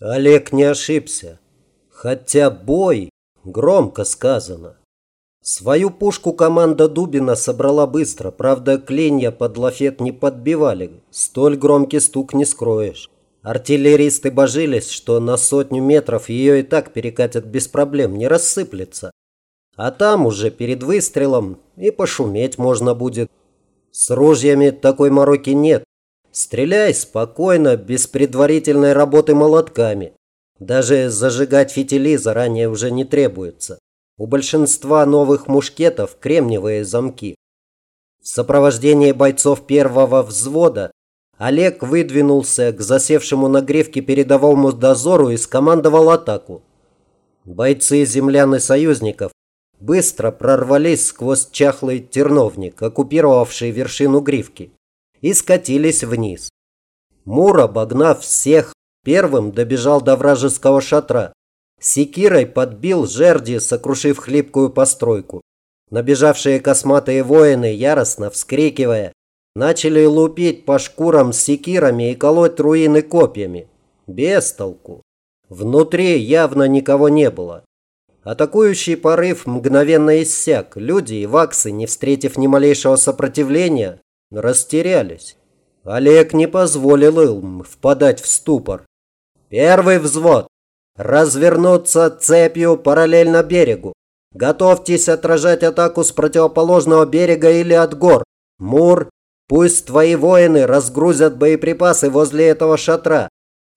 Олег не ошибся. Хотя бой, громко сказано. Свою пушку команда Дубина собрала быстро, правда, клинья под лафет не подбивали. Столь громкий стук не скроешь. Артиллеристы божились, что на сотню метров ее и так перекатят без проблем, не рассыплется. А там уже перед выстрелом и пошуметь можно будет. С ружьями такой мороки нет. Стреляй спокойно, без предварительной работы молотками. Даже зажигать фитили заранее уже не требуется. У большинства новых мушкетов кремниевые замки. В сопровождении бойцов первого взвода Олег выдвинулся к засевшему на гревке передовому дозору и скомандовал атаку. Бойцы землян и союзников быстро прорвались сквозь чахлый терновник, оккупировавший вершину гривки и скатились вниз. Мур, обогнав всех, первым добежал до вражеского шатра. Секирой подбил жерди, сокрушив хлипкую постройку. Набежавшие косматые воины, яростно вскрикивая, начали лупить по шкурам секирами и колоть руины копьями. Без толку. Внутри явно никого не было. Атакующий порыв мгновенно иссяк. Люди и ваксы, не встретив ни малейшего сопротивления, растерялись. Олег не позволил им впадать в ступор. Первый взвод. Развернуться цепью параллельно берегу. Готовьтесь отражать атаку с противоположного берега или от гор. Мур, пусть твои воины разгрузят боеприпасы возле этого шатра.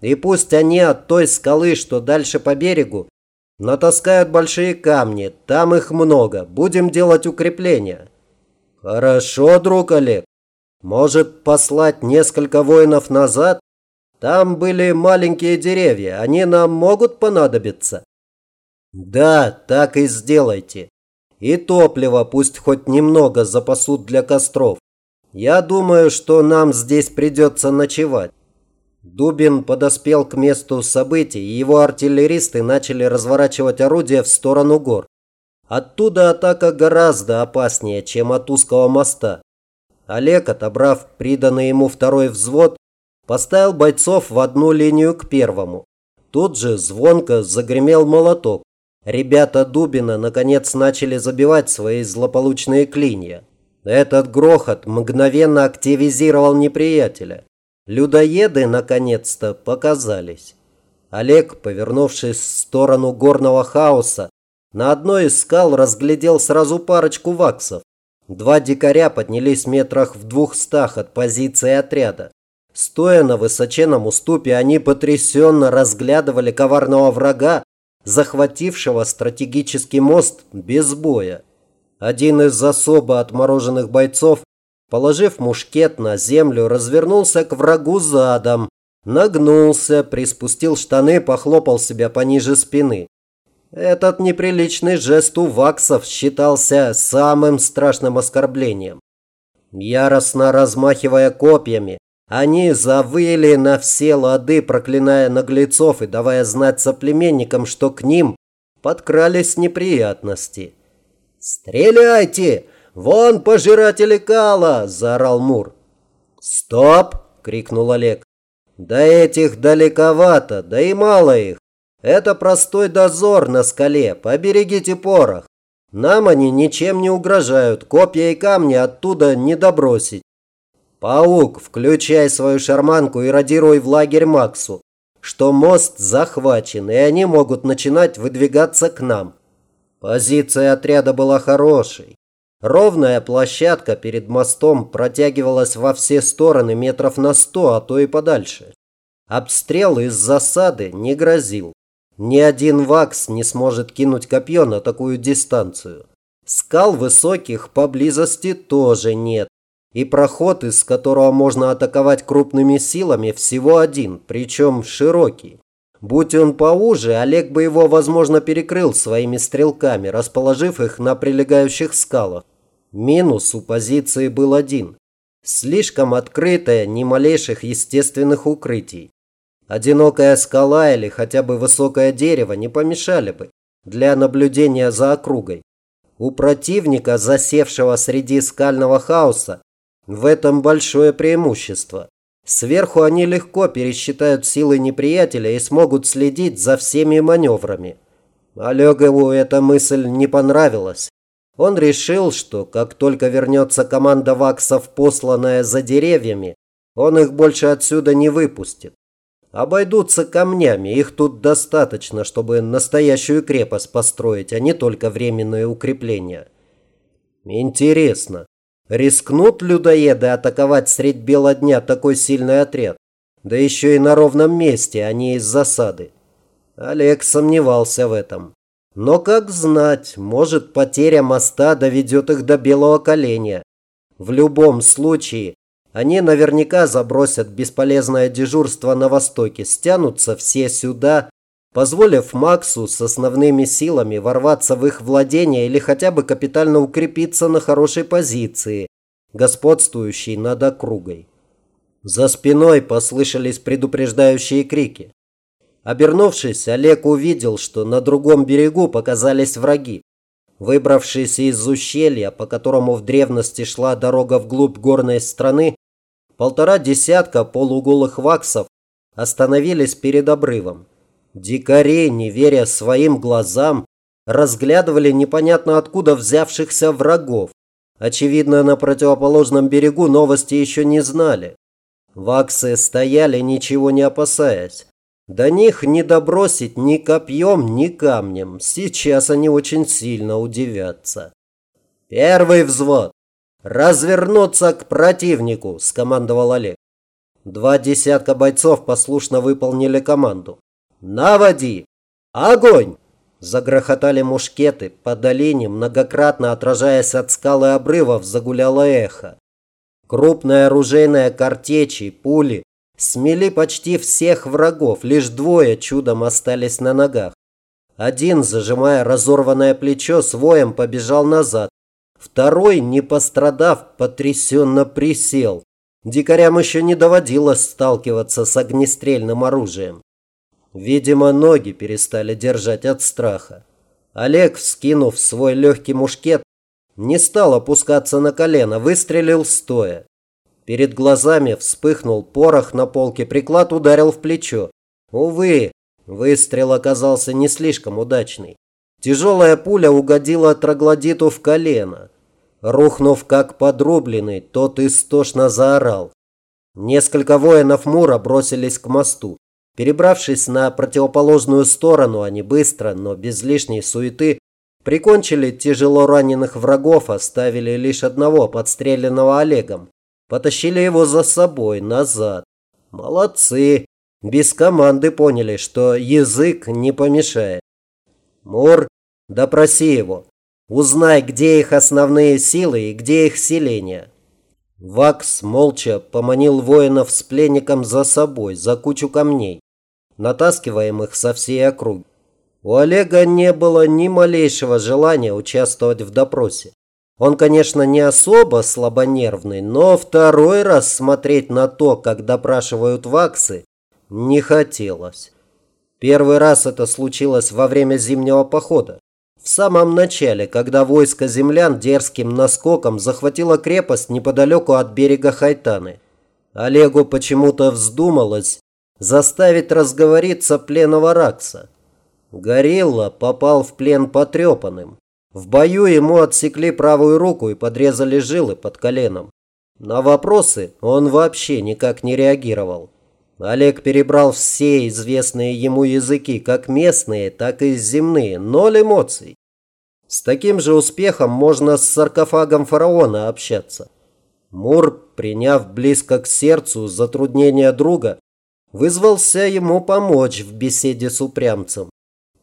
И пусть они от той скалы, что дальше по берегу, натаскают большие камни. Там их много. Будем делать укрепления. Хорошо, друг Олег. Может послать несколько воинов назад? Там были маленькие деревья, они нам могут понадобиться. Да, так и сделайте. И топливо пусть хоть немного запасут для костров. Я думаю, что нам здесь придется ночевать. Дубин подоспел к месту событий, и его артиллеристы начали разворачивать орудия в сторону гор. Оттуда атака гораздо опаснее, чем от узкого моста. Олег, отобрав приданный ему второй взвод, поставил бойцов в одну линию к первому. Тут же звонко загремел молоток. Ребята Дубина наконец начали забивать свои злополучные клинья. Этот грохот мгновенно активизировал неприятеля. Людоеды наконец-то показались. Олег, повернувшись в сторону горного хаоса, на одной из скал разглядел сразу парочку ваксов. Два дикаря поднялись метрах в двухстах от позиции отряда. Стоя на высоченном уступе, они потрясенно разглядывали коварного врага, захватившего стратегический мост без боя. Один из особо отмороженных бойцов, положив мушкет на землю, развернулся к врагу задом, нагнулся, приспустил штаны, похлопал себя пониже спины. Этот неприличный жест у ваксов считался самым страшным оскорблением. Яростно размахивая копьями, они завыли на все лады, проклиная наглецов и давая знать соплеменникам, что к ним подкрались неприятности. «Стреляйте! Вон пожиратели кала!» – заорал Мур. «Стоп!» – крикнул Олег. «До этих далековато, да и мало их. Это простой дозор на скале. Поберегите порох. Нам они ничем не угрожают. Копья и камни оттуда не добросить. Паук, включай свою шарманку и радируй в лагерь Максу, что мост захвачен, и они могут начинать выдвигаться к нам. Позиция отряда была хорошей. Ровная площадка перед мостом протягивалась во все стороны метров на сто, а то и подальше. Обстрел из засады не грозил. Ни один вакс не сможет кинуть копье на такую дистанцию. Скал высоких поблизости тоже нет. И проход, из которого можно атаковать крупными силами, всего один, причем широкий. Будь он поуже, Олег бы его, возможно, перекрыл своими стрелками, расположив их на прилегающих скалах. Минус у позиции был один. Слишком открытая, ни малейших естественных укрытий. Одинокая скала или хотя бы высокое дерево не помешали бы для наблюдения за округой. У противника, засевшего среди скального хаоса, в этом большое преимущество. Сверху они легко пересчитают силы неприятеля и смогут следить за всеми маневрами. Олегову эта мысль не понравилась. Он решил, что как только вернется команда ваксов, посланная за деревьями, он их больше отсюда не выпустит. Обойдутся камнями, их тут достаточно, чтобы настоящую крепость построить, а не только временные укрепления. Интересно, рискнут людоеды атаковать средь бела дня такой сильный отряд? Да еще и на ровном месте, а не из засады. Олег сомневался в этом. Но как знать, может потеря моста доведет их до белого коленя. В любом случае, они наверняка забросят бесполезное дежурство на востоке, стянутся все сюда, позволив Максу с основными силами ворваться в их владение или хотя бы капитально укрепиться на хорошей позиции, господствующей над округой. За спиной послышались предупреждающие крики. Обернувшись, Олег увидел, что на другом берегу показались враги. Выбравшись из ущелья, по которому в древности шла дорога вглубь горной страны, полтора десятка полуголых ваксов остановились перед обрывом. Дикари, не веря своим глазам, разглядывали непонятно откуда взявшихся врагов. Очевидно, на противоположном берегу новости еще не знали. Ваксы стояли, ничего не опасаясь. До них не добросить ни копьем, ни камнем. Сейчас они очень сильно удивятся. «Первый взвод! Развернуться к противнику!» – скомандовал Олег. Два десятка бойцов послушно выполнили команду. «Наводи! Огонь!» Загрохотали мушкеты, по долине, многократно отражаясь от скалы обрывов, загуляло эхо. Крупная оружейная картечи, пули смели почти всех врагов, лишь двое чудом остались на ногах. Один, зажимая разорванное плечо, с побежал назад. Второй, не пострадав, потрясенно присел. Дикарям еще не доводилось сталкиваться с огнестрельным оружием. Видимо, ноги перестали держать от страха. Олег, вскинув свой легкий мушкет, не стал опускаться на колено, выстрелил стоя. Перед глазами вспыхнул порох на полке, приклад ударил в плечо. Увы, выстрел оказался не слишком удачный. Тяжелая пуля угодила троглодиту в колено. Рухнув как подрубленный, тот истошно заорал. Несколько воинов Мура бросились к мосту. Перебравшись на противоположную сторону, они быстро, но без лишней суеты, прикончили тяжело раненых врагов, оставили лишь одного, подстреленного Олегом. Потащили его за собой назад. Молодцы. Без команды поняли, что язык не помешает. Мур, допроси его. Узнай, где их основные силы и где их селения. Вакс молча поманил воинов с пленником за собой, за кучу камней, натаскиваемых со всей округи. У Олега не было ни малейшего желания участвовать в допросе. Он, конечно, не особо слабонервный, но второй раз смотреть на то, как допрашивают ваксы, не хотелось. Первый раз это случилось во время зимнего похода. В самом начале, когда войско землян дерзким наскоком захватило крепость неподалеку от берега Хайтаны. Олегу почему-то вздумалось заставить разговориться пленного Ракса. Горилла попал в плен потрепанным. В бою ему отсекли правую руку и подрезали жилы под коленом. На вопросы он вообще никак не реагировал. Олег перебрал все известные ему языки, как местные, так и земные, ноль эмоций. С таким же успехом можно с саркофагом фараона общаться. Мур, приняв близко к сердцу затруднения друга, вызвался ему помочь в беседе с упрямцем.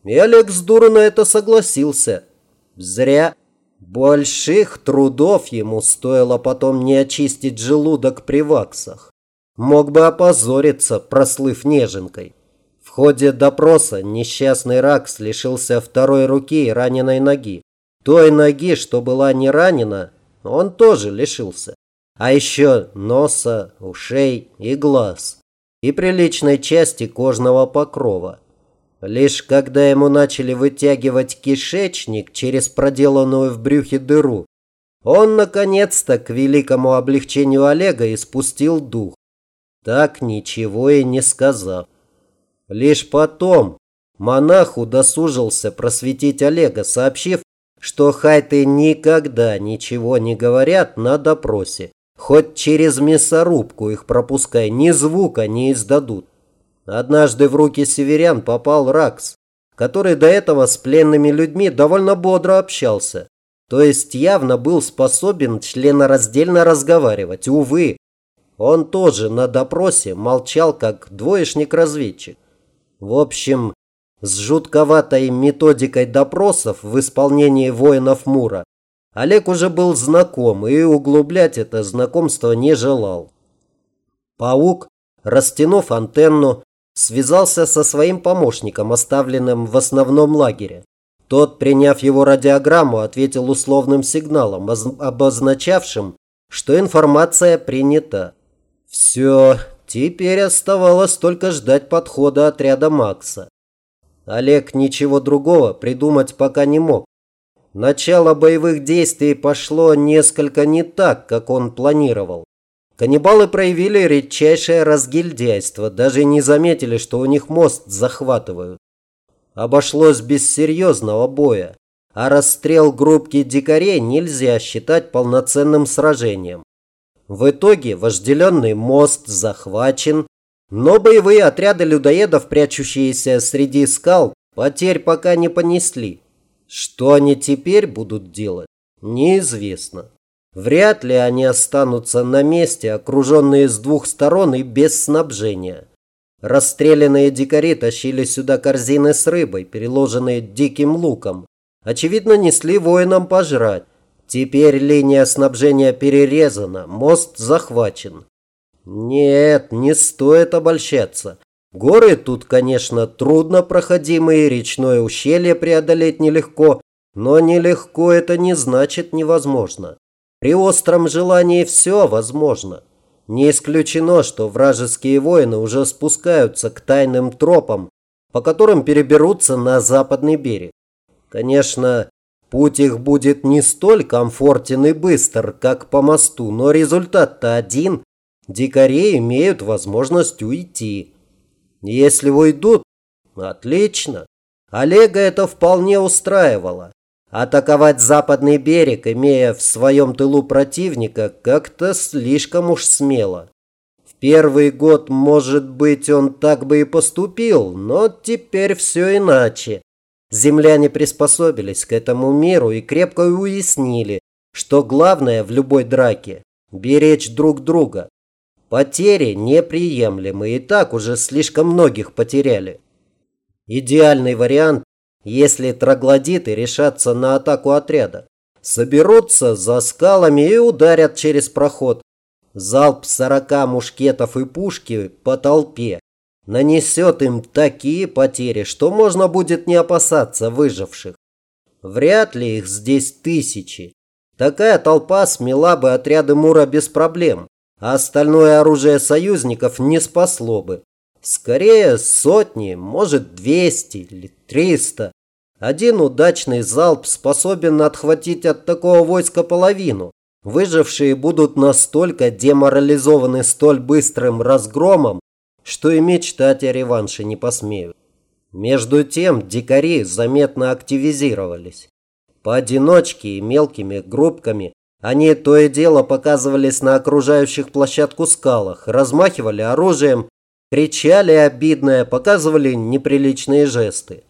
И Олег с дуру на это согласился – Зря. Больших трудов ему стоило потом не очистить желудок при ваксах. Мог бы опозориться, прослыв неженкой. В ходе допроса несчастный Ракс лишился второй руки и раненой ноги. Той ноги, что была не ранена, он тоже лишился. А еще носа, ушей и глаз. И приличной части кожного покрова. Лишь когда ему начали вытягивать кишечник через проделанную в брюхе дыру, он наконец-то, к великому облегчению Олега, испустил дух. Так ничего и не сказав. Лишь потом монах удосужился просветить Олега, сообщив, что хайты никогда ничего не говорят на допросе. Хоть через мясорубку их пропускай, ни звука не издадут. Однажды в руки северян попал Ракс, который до этого с пленными людьми довольно бодро общался. То есть явно был способен членораздельно разговаривать. Увы, он тоже на допросе молчал, как двоечник-разведчик. В общем, с жутковатой методикой допросов в исполнении воинов Мура Олег уже был знаком и углублять это знакомство не желал. Паук, растянув антенну, связался со своим помощником, оставленным в основном лагере. Тот, приняв его радиограмму, ответил условным сигналом, обозначавшим, что информация принята. Все, теперь оставалось только ждать подхода отряда Макса. Олег ничего другого придумать пока не мог. Начало боевых действий пошло несколько не так, как он планировал. Каннибалы проявили редчайшее разгильдяйство, даже не заметили, что у них мост захватывают. Обошлось без серьезного боя, а расстрел группки дикарей нельзя считать полноценным сражением. В итоге вожделенный мост захвачен, но боевые отряды людоедов, прячущиеся среди скал, потерь пока не понесли. Что они теперь будут делать, неизвестно. Вряд ли они останутся на месте, окруженные с двух сторон и без снабжения. Расстрелянные дикари тащили сюда корзины с рыбой, переложенные диким луком. Очевидно, несли воинам пожрать. Теперь линия снабжения перерезана, мост захвачен. Нет, не стоит обольщаться. Горы тут, конечно, трудно проходимые, речное ущелье преодолеть нелегко, но нелегко это не значит невозможно. При остром желании все возможно. Не исключено, что вражеские воины уже спускаются к тайным тропам, по которым переберутся на западный берег. Конечно, путь их будет не столь комфортен и быстр, как по мосту, но результат-то один. Дикари имеют возможность уйти. Если уйдут, отлично. Олега это вполне устраивало. Атаковать западный берег, имея в своем тылу противника, как-то слишком уж смело. В первый год, может быть, он так бы и поступил, но теперь все иначе. Земляне приспособились к этому миру и крепко уяснили, что главное в любой драке – беречь друг друга. Потери неприемлемы, и так уже слишком многих потеряли. Идеальный вариант если троглодиты решатся на атаку отряда. Соберутся за скалами и ударят через проход. Залп сорока мушкетов и пушки по толпе нанесет им такие потери, что можно будет не опасаться выживших. Вряд ли их здесь тысячи. Такая толпа смела бы отряды Мура без проблем, а остальное оружие союзников не спасло бы. Скорее сотни, может двести или триста. Один удачный залп способен отхватить от такого войска половину. Выжившие будут настолько деморализованы столь быстрым разгромом, что и мечтать о реванше не посмеют. Между тем дикари заметно активизировались. Поодиночке и мелкими группками они то и дело показывались на окружающих площадку скалах, размахивали оружием, кричали обидное, показывали неприличные жесты.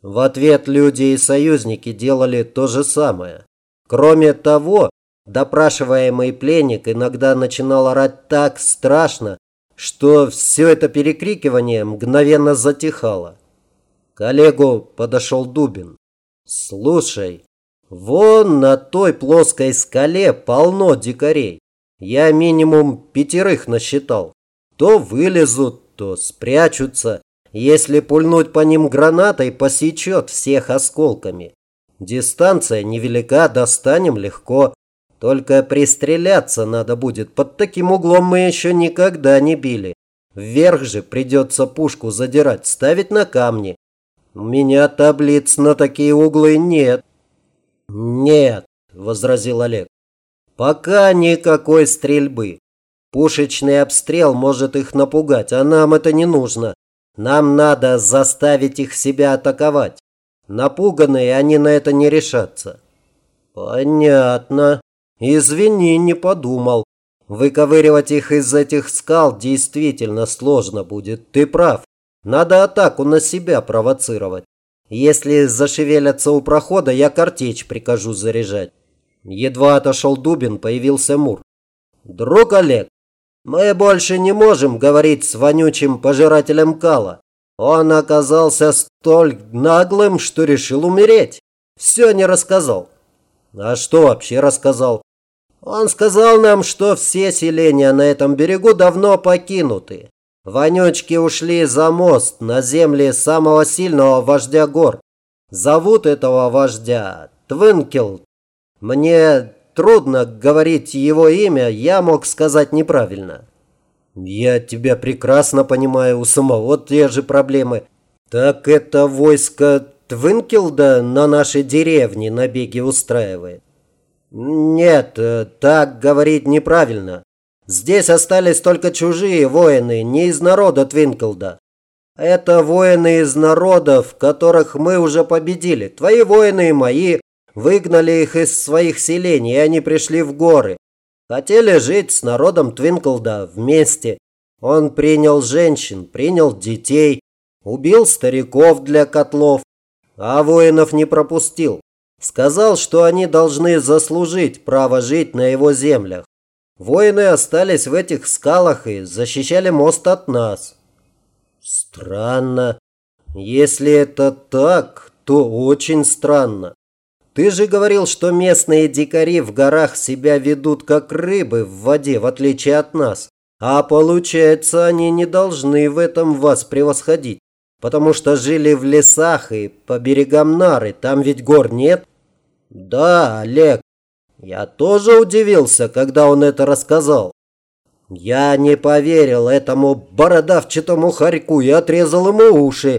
В ответ люди и союзники делали то же самое. Кроме того, допрашиваемый пленник иногда начинал орать так страшно, что все это перекрикивание мгновенно затихало. К Олегу подошел Дубин. «Слушай, вон на той плоской скале полно дикарей. Я минимум пятерых насчитал. То вылезут, то спрячутся. Если пульнуть по ним гранатой, посечет всех осколками. Дистанция невелика, достанем легко. Только пристреляться надо будет. Под таким углом мы еще никогда не били. Вверх же придется пушку задирать, ставить на камни. У меня таблиц на такие углы нет. Нет, возразил Олег. Пока никакой стрельбы. Пушечный обстрел может их напугать, а нам это не нужно. Нам надо заставить их себя атаковать. Напуганные они на это не решатся. Понятно. Извини, не подумал. Выковыривать их из этих скал действительно сложно будет. Ты прав. Надо атаку на себя провоцировать. Если зашевелятся у прохода, я картечь прикажу заряжать. Едва отошел Дубин, появился Мур. Друг Олег, мы больше не можем говорить с вонючим пожирателем кала. Он оказался столь наглым, что решил умереть. Все не рассказал. А что вообще рассказал? Он сказал нам, что все селения на этом берегу давно покинуты. Вонючки ушли за мост на земли самого сильного вождя гор. Зовут этого вождя Твинкел. Мне трудно говорить его имя, я мог сказать неправильно. Я тебя прекрасно понимаю, у самого те же проблемы. Так это войско Твинкелда на нашей деревне набеги устраивает? Нет, э, так говорить неправильно. Здесь остались только чужие воины, не из народа Твинклда. Это воины из народов, которых мы уже победили. Твои воины и мои Выгнали их из своих селений, и они пришли в горы. Хотели жить с народом Твинклда вместе. Он принял женщин, принял детей, убил стариков для котлов, а воинов не пропустил. Сказал, что они должны заслужить право жить на его землях. Воины остались в этих скалах и защищали мост от нас. Странно. Если это так, то очень странно. Ты же говорил, что местные дикари в горах себя ведут как рыбы в воде, в отличие от нас. А получается, они не должны в этом вас превосходить, потому что жили в лесах и по берегам Нары, там ведь гор нет. Да, Олег, я тоже удивился, когда он это рассказал. Я не поверил этому бородавчатому хорьку и отрезал ему уши.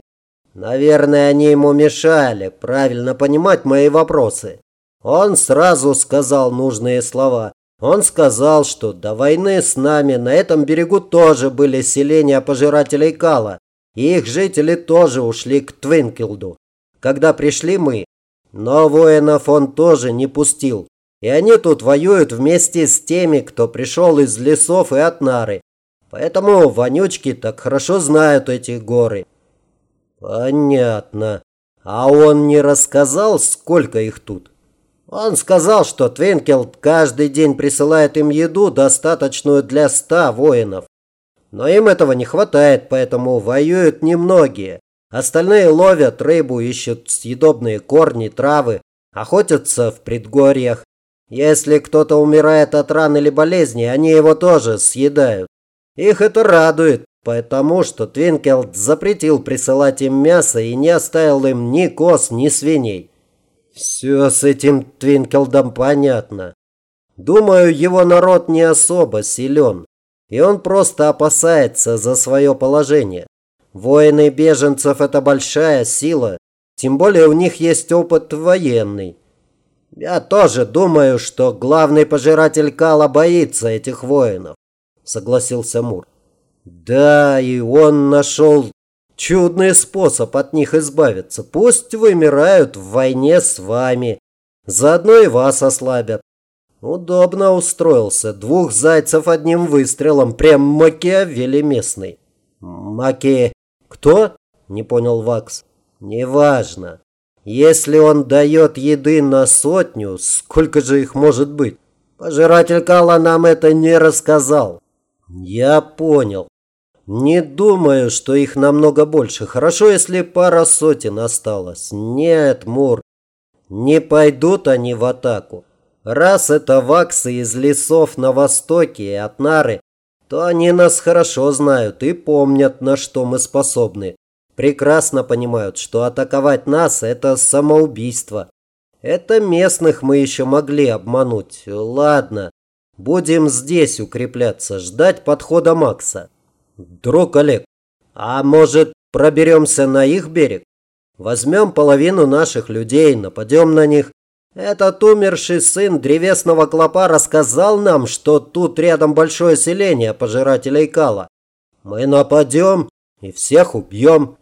Наверное, они ему мешали правильно понимать мои вопросы. Он сразу сказал нужные слова. Он сказал, что до войны с нами на этом берегу тоже были селения пожирателей кала, и их жители тоже ушли к Твинкелду, когда пришли мы. Но воинов он тоже не пустил, и они тут воюют вместе с теми, кто пришел из лесов и от нары. Поэтому вонючки так хорошо знают эти горы. Понятно. А он не рассказал, сколько их тут? Он сказал, что Твинкел каждый день присылает им еду, достаточную для ста воинов. Но им этого не хватает, поэтому воюют немногие. Остальные ловят рыбу, ищут съедобные корни, травы, охотятся в предгорьях. Если кто-то умирает от ран или болезни, они его тоже съедают. Их это радует, Потому что Твинкелд запретил присылать им мясо и не оставил им ни коз, ни свиней. Все с этим Твинкелдом понятно. Думаю, его народ не особо силен. И он просто опасается за свое положение. Воины беженцев – это большая сила. Тем более у них есть опыт военный. Я тоже думаю, что главный пожиратель Кала боится этих воинов, согласился Мур. Да, и он нашел чудный способ от них избавиться. Пусть вымирают в войне с вами. Заодно и вас ослабят. Удобно устроился. Двух зайцев одним выстрелом. Прям Макиавелли местный. Маки... Кто? Не понял Вакс. Неважно. Если он дает еды на сотню, сколько же их может быть? Пожиратель Кала нам это не рассказал. Я понял. Не думаю, что их намного больше. Хорошо, если пара сотен осталось. Нет, Мур, не пойдут они в атаку. Раз это ваксы из лесов на востоке и от Нары, то они нас хорошо знают и помнят, на что мы способны. Прекрасно понимают, что атаковать нас – это самоубийство. Это местных мы еще могли обмануть. Ладно, будем здесь укрепляться, ждать подхода Макса. Друг Олег, а может проберемся на их берег? Возьмем половину наших людей, нападем на них. Этот умерший сын древесного клопа рассказал нам, что тут рядом большое селение пожирателей кала. Мы нападем и всех убьем.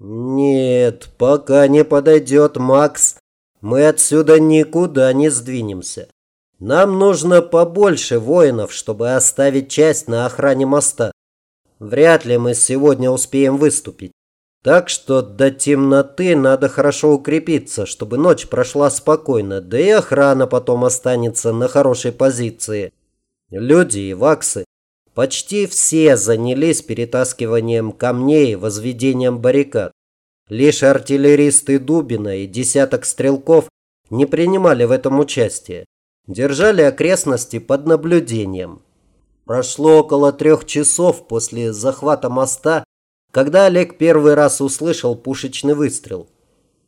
Нет, пока не подойдет Макс, мы отсюда никуда не сдвинемся. Нам нужно побольше воинов, чтобы оставить часть на охране моста. Вряд ли мы сегодня успеем выступить. Так что до темноты надо хорошо укрепиться, чтобы ночь прошла спокойно, да и охрана потом останется на хорошей позиции. Люди и ваксы почти все занялись перетаскиванием камней и возведением баррикад. Лишь артиллеристы Дубина и десяток стрелков не принимали в этом участие. Держали окрестности под наблюдением. Прошло около трех часов после захвата моста, когда Олег первый раз услышал пушечный выстрел.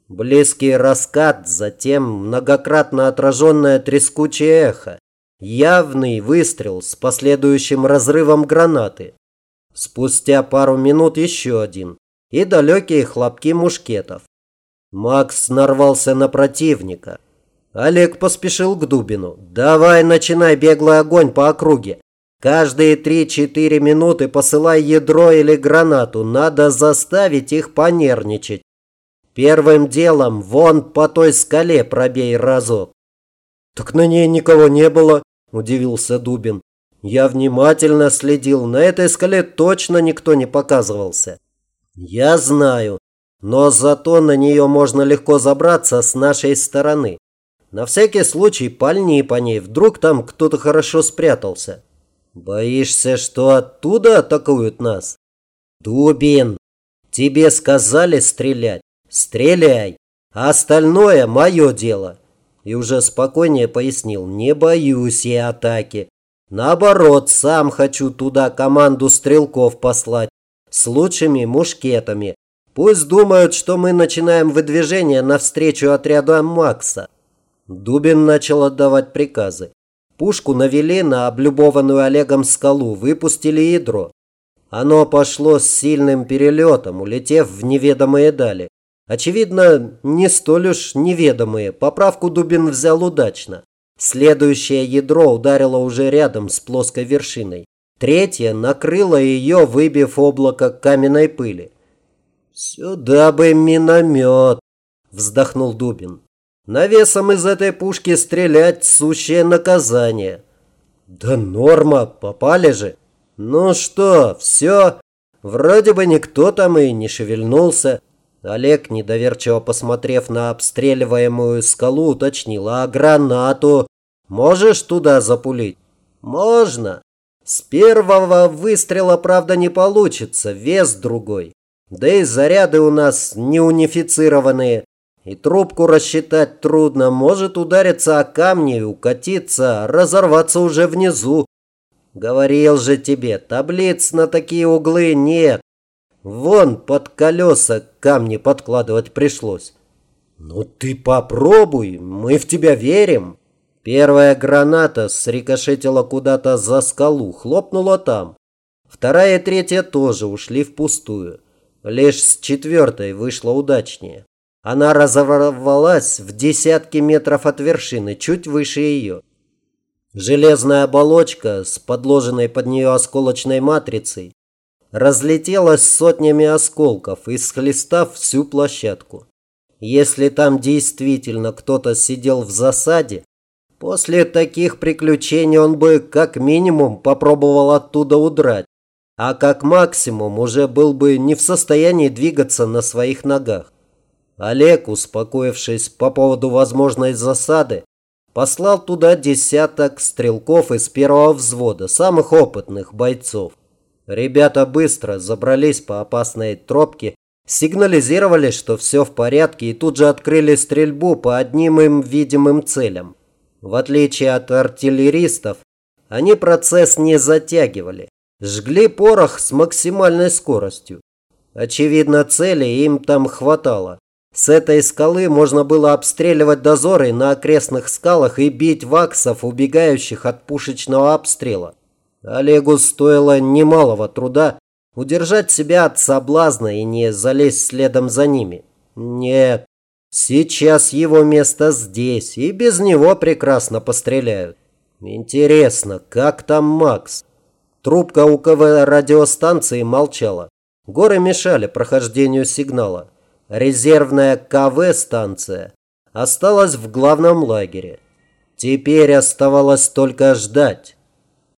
Близкий раскат, затем многократно отраженное трескучее эхо. Явный выстрел с последующим разрывом гранаты. Спустя пару минут еще один. И далекие хлопки мушкетов. Макс нарвался на противника. Олег поспешил к Дубину. «Давай начинай беглый огонь по округе. Каждые 3-4 минуты посылай ядро или гранату. Надо заставить их понервничать. Первым делом вон по той скале пробей разок. Так на ней никого не было, удивился Дубин. Я внимательно следил. На этой скале точно никто не показывался. Я знаю, но зато на нее можно легко забраться с нашей стороны. На всякий случай пальни по ней, вдруг там кто-то хорошо спрятался. Боишься, что оттуда атакуют нас? Дубин, тебе сказали стрелять. Стреляй. А остальное мое дело. И уже спокойнее пояснил. Не боюсь я атаки. Наоборот, сам хочу туда команду стрелков послать. С лучшими мушкетами. Пусть думают, что мы начинаем выдвижение навстречу отряду Макса. Дубин начал отдавать приказы. Пушку навели на облюбованную Олегом скалу, выпустили ядро. Оно пошло с сильным перелетом, улетев в неведомые дали. Очевидно, не столь уж неведомые. Поправку Дубин взял удачно. Следующее ядро ударило уже рядом с плоской вершиной. Третье накрыло ее, выбив облако каменной пыли. «Сюда бы миномет!» – вздохнул Дубин. Навесом из этой пушки стрелять – сущее наказание. Да норма, попали же. Ну что, все? Вроде бы никто там и не шевельнулся. Олег, недоверчиво посмотрев на обстреливаемую скалу, уточнил, а гранату можешь туда запулить? Можно. С первого выстрела, правда, не получится, вес другой. Да и заряды у нас не унифицированные. И трубку рассчитать трудно, может удариться о камни, укатиться, разорваться уже внизу. Говорил же тебе, таблиц на такие углы нет. Вон под колеса камни подкладывать пришлось. Ну ты попробуй, мы в тебя верим. Первая граната срикошетила куда-то за скалу, хлопнула там. Вторая и третья тоже ушли впустую. Лишь с четвертой вышло удачнее. Она разорвалась в десятки метров от вершины, чуть выше ее. Железная оболочка с подложенной под нее осколочной матрицей разлетелась сотнями осколков, исхлестав всю площадку. Если там действительно кто-то сидел в засаде, после таких приключений он бы как минимум попробовал оттуда удрать, а как максимум уже был бы не в состоянии двигаться на своих ногах. Олег, успокоившись по поводу возможной засады, послал туда десяток стрелков из первого взвода, самых опытных бойцов. Ребята быстро забрались по опасной тропке, сигнализировали, что все в порядке, и тут же открыли стрельбу по одним им видимым целям. В отличие от артиллеристов, они процесс не затягивали, жгли порох с максимальной скоростью. Очевидно, цели им там хватало. С этой скалы можно было обстреливать дозоры на окрестных скалах и бить ваксов, убегающих от пушечного обстрела. Олегу стоило немалого труда удержать себя от соблазна и не залезть следом за ними. Нет, сейчас его место здесь, и без него прекрасно постреляют. Интересно, как там Макс? Трубка у КВ радиостанции молчала. Горы мешали прохождению сигнала резервная КВ-станция, осталась в главном лагере. Теперь оставалось только ждать.